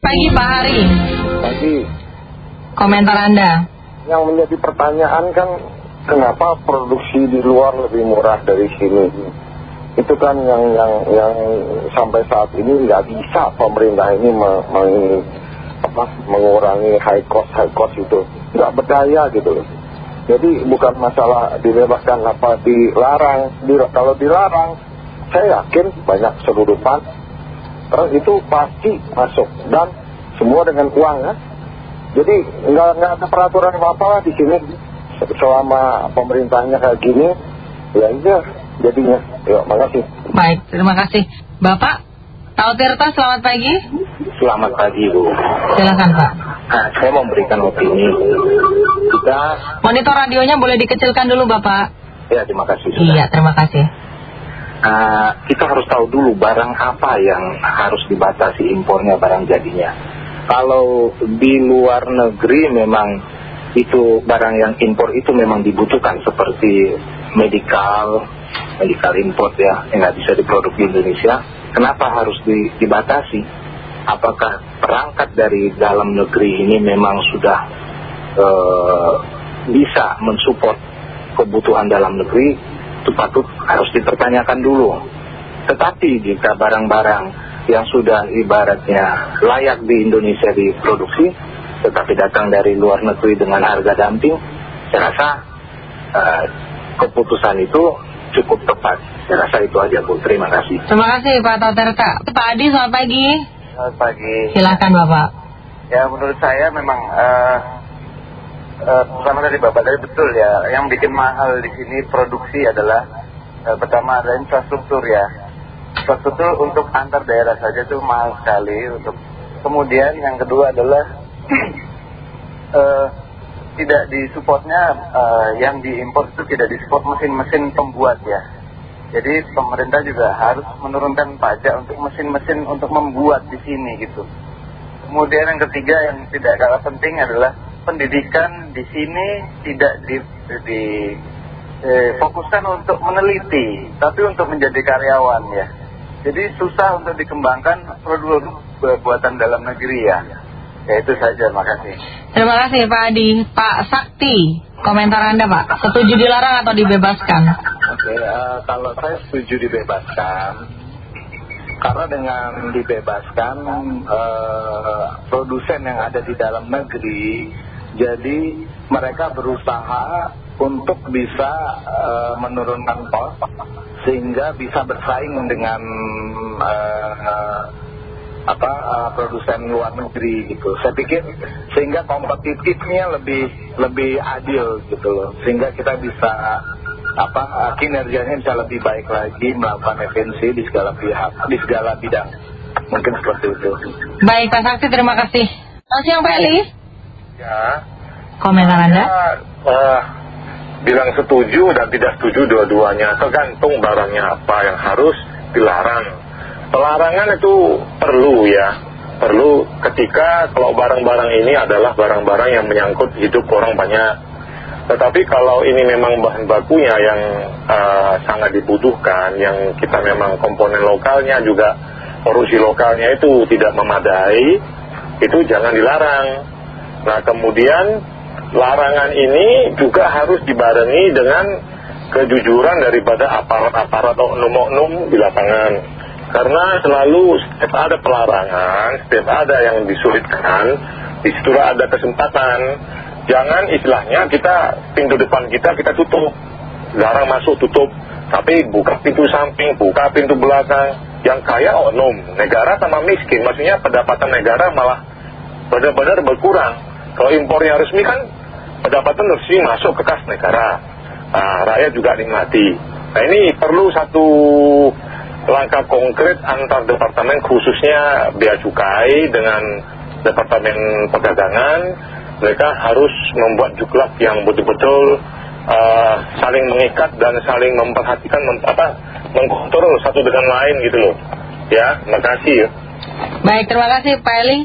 Pagi Pak Hari. Pagi. Komentar Anda. Yang menjadi pertanyaan kan kenapa produksi di luar lebih murah dari sini? Itu kan yang yang yang sampai saat ini nggak bisa pemerintah ini meng, apa, mengurangi high cost high cost itu nggak berdaya gitu loh. Jadi bukan masalah dibebaskan apa dilarang. Di, kalau dilarang, saya yakin banyak seluruhan Terus itu pasti masuk dan semua dengan uang ya. Jadi nggak nggak ada peraturan apa apa di sini selama pemerintahnya kayak gini ya iya jadinya. Yuk, makasih. Baik, terima kasih. Bapak, Tahu Tirta, selamat pagi. Selamat pagi, Bu. Silakan, Pak. Nah, saya mau memberikan opini. Kita... Monitor radionya boleh dikecilkan dulu, Bapak. Ya, terima kasih. Sudah. Iya, terima kasih. Uh, kita harus tahu dulu barang apa yang harus dibatasi impornya barang jadinya. Kalau di luar negeri memang itu barang yang impor itu memang dibutuhkan seperti medical, medical import ya, yang nggak bisa diproduk di Indonesia. Kenapa harus di, dibatasi? Apakah perangkat dari dalam negeri ini memang sudah uh, bisa mensupport kebutuhan dalam negeri itu patut harus dipertanyakan dulu. Tetapi jika barang-barang yang sudah ibaratnya layak di Indonesia diproduksi, tetapi datang dari luar negeri dengan harga dumping, saya rasa uh, keputusan itu cukup tepat. Saya rasa itu aja Bu, terima kasih. Terima kasih Pak Toterta. Pak Adi, selamat pagi. Selamat pagi. Silakan Bapak. Ya menurut saya memang uh, pertama dari Bapak tadi betul ya, yang bikin mahal di sini produksi adalah uh, pertama ada infrastruktur ya. Infrastruktur untuk antar daerah saja itu mahal sekali. Untuk kemudian yang kedua adalah uh, tidak disupportnya uh, yang diimpor itu tidak disupport mesin-mesin pembuat ya. Jadi pemerintah juga harus menurunkan pajak untuk mesin-mesin untuk membuat di sini gitu. Kemudian yang ketiga yang tidak kalah penting adalah pendidikan di sini tidak di, di eh, fokuskan untuk meneliti, tapi untuk menjadi karyawan ya. Jadi susah untuk dikembangkan produk buatan dalam negeri ya. Ya itu saja, makasih. Terima kasih Pak Adi. Pak Sakti, komentar Anda Pak, setuju dilarang atau dibebaskan? Oke, uh, kalau saya setuju dibebaskan, karena dengan dibebaskan uh, produsen yang ada di dalam negeri jadi mereka berusaha untuk bisa uh, menurunkan kos sehingga bisa bersaing dengan uh, apa uh, produsen luar negeri gitu. Saya pikir sehingga kompetitifnya lebih lebih adil gitu loh. Sehingga kita bisa apa kinerjanya bisa lebih baik lagi melakukan efisiensi di segala pihak, di segala bidang. Mungkin seperti itu. Baik Pak Sakti, terima kasih. Selamat siang Pak Eli. Ya. Komentar Anda? Ya, uh, bilang setuju dan tidak setuju dua-duanya. Tergantung barangnya apa yang harus dilarang. Pelarangan itu perlu ya. Perlu ketika kalau barang-barang ini adalah barang-barang yang menyangkut hidup orang banyak. Tetapi kalau ini memang bahan bakunya yang uh, sangat dibutuhkan, yang kita memang komponen lokalnya juga produksi lokalnya itu tidak memadai, itu jangan dilarang. Nah kemudian larangan ini juga harus dibarengi dengan kejujuran daripada aparat-aparat oknum-oknum di lapangan. Karena selalu setiap ada pelarangan, setiap ada yang disulitkan, di situlah ada kesempatan. Jangan istilahnya kita pintu depan kita kita tutup, larang masuk tutup, tapi buka pintu samping, buka pintu belakang. Yang kaya oknum, negara sama miskin, maksudnya pendapatan negara malah benar-benar berkurang. Kalau impornya resmi kan pendapatan resmi masuk ke kas negara. Nah, rakyat juga nikmati. Nah ini perlu satu langkah konkret antar departemen khususnya Bea Cukai dengan Departemen Perdagangan. Mereka harus membuat juklak yang betul-betul uh, saling mengikat dan saling memperhatikan, mem, apa, mengkontrol satu dengan lain gitu loh. Ya, terima kasih ya. Baik, terima kasih Pak Eli.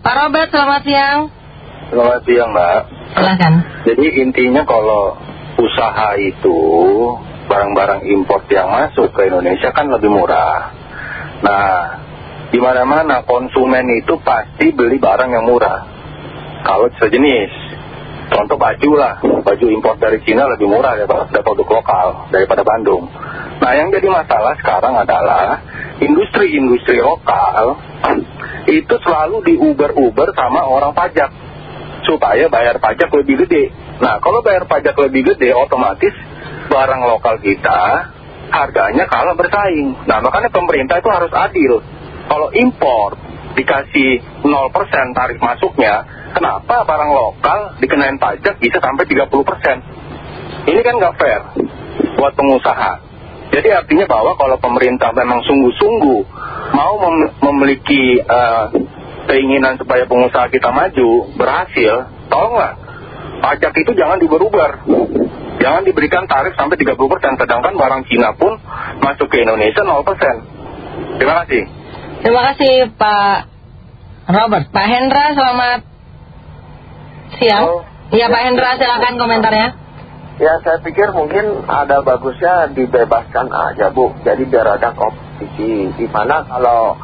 Pak Robert, selamat siang. Selamat siang Mbak. Silakan. Jadi intinya kalau usaha itu barang-barang import yang masuk ke Indonesia kan lebih murah. Nah di mana-mana konsumen itu pasti beli barang yang murah. Kalau sejenis, contoh baju lah, baju impor dari Cina lebih murah daripada produk lokal, daripada Bandung. Nah yang jadi masalah sekarang adalah industri-industri lokal itu selalu diuber-uber sama orang pajak supaya bayar pajak lebih gede. Nah kalau bayar pajak lebih gede otomatis barang lokal kita harganya kalah bersaing. Nah makanya pemerintah itu harus adil kalau impor dikasih 0% tarif masuknya, kenapa barang lokal dikenain pajak bisa sampai 30%? Ini kan nggak fair buat pengusaha. Jadi artinya bahwa kalau pemerintah memang sungguh-sungguh mau memiliki uh, keinginan supaya pengusaha kita maju, berhasil, tolonglah pajak itu jangan diberubah. Jangan diberikan tarif sampai 30%, sedangkan barang Cina pun masuk ke Indonesia 0%. Terima kasih. Terima kasih Pak Robert. Pak Hendra, selamat siang. Iya Pak Hendra, silakan komentarnya. Ya saya pikir mungkin ada bagusnya dibebaskan aja Bu. Jadi biar ada kompetisi. Di mana kalau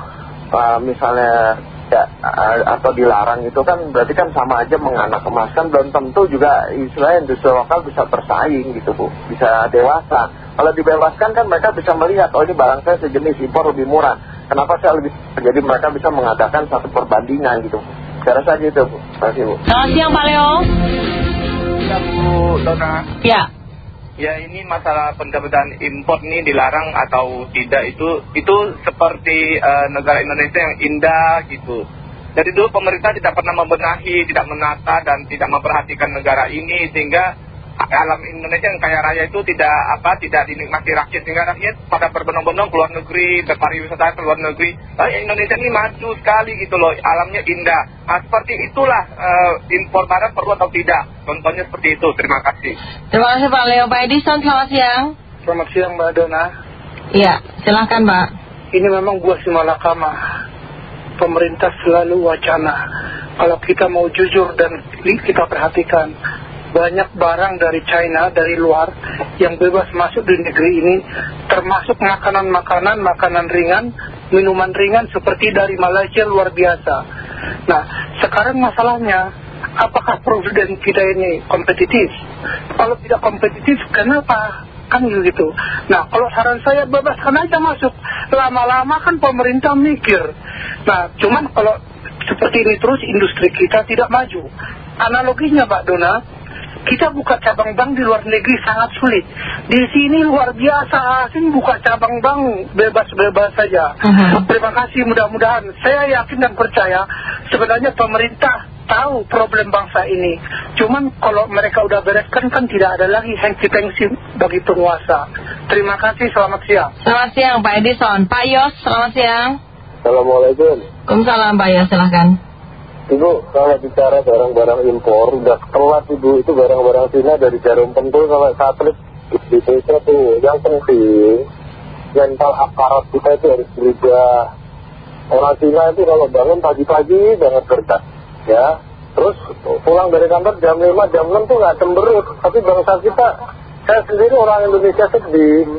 uh, misalnya ya, uh, atau dilarang itu kan berarti kan sama aja menganak emaskan belum tentu juga istilahnya industri lokal bisa bersaing gitu Bu. Bisa dewasa. Kalau dibebaskan kan mereka bisa melihat oh ini barang saya sejenis impor lebih murah. Kenapa saya lebih jadi mereka bisa mengadakan satu perbandingan gitu. Saya rasa gitu Bu. Terima kasih Bu. Selamat siang Pak Leo. Ya Bu Dona. Ya ya ini masalah pencabutan impor ini dilarang atau tidak itu itu seperti uh, negara Indonesia yang indah gitu. Dari dulu pemerintah tidak pernah membenahi, tidak menata dan tidak memperhatikan negara ini sehingga alam Indonesia yang kaya raya itu tidak apa tidak dinikmati rakyat. Sehingga rakyat pada berbondong-bondong keluar negeri berpariwisata ke luar negeri. Nah, Indonesia ini maju sekali gitu loh. Alamnya indah. Nah, seperti itulah uh, impor barang perlu atau tidak. Contohnya seperti itu. Terima kasih. Terima kasih Pak Leo. Pak Edison selamat siang. Selamat siang Mbak Dona. Iya silahkan Mbak ini memang buah si malakama. Pemerintah selalu wacana. Kalau kita mau jujur dan kita perhatikan banyak barang dari China, dari luar yang bebas masuk di negeri ini termasuk makanan-makanan, makanan ringan, minuman ringan seperti dari Malaysia luar biasa. Nah, sekarang masalahnya apakah presiden kita ini kompetitif? Kalau tidak kompetitif, kenapa? Kan gitu. Nah, kalau saran saya bebaskan aja masuk. Lama-lama kan pemerintah mikir. Nah, cuman kalau seperti ini terus industri kita tidak maju. Analoginya Pak Dona, kita buka cabang bank di luar negeri sangat sulit. Di sini luar biasa asing buka cabang bank bebas-bebas saja. Uh-huh. Terima kasih mudah-mudahan. Saya yakin dan percaya sebenarnya pemerintah tahu problem bangsa ini. Cuman kalau mereka udah bereskan kan tidak ada lagi hengsi-pengsi bagi penguasa. Terima kasih, selamat siang. Selamat siang Pak Edison. Pak Yos, selamat siang. Assalamualaikum. Waalaikumsalam Pak Yos, silahkan. Ibu, kalau bicara barang-barang impor, udah telat Ibu. Itu barang-barang Cina dari jarum pentul sampai satelit di Indonesia tuh. Yang penting, mental aparat kita itu harus berubah. Orang Cina itu kalau bangun pagi-pagi banget kerja. Ya, terus pulang dari kantor jam 5, jam 6 tuh nggak cemberut. Tapi bangsa kita, saya sendiri orang Indonesia sedih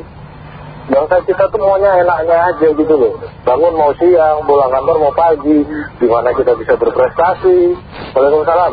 bangsa kita tuh maunya enaknya aja gitu loh. Bangun mau siang pulang kantor mau pagi. Gimana kita bisa berprestasi? Waalaikumsalam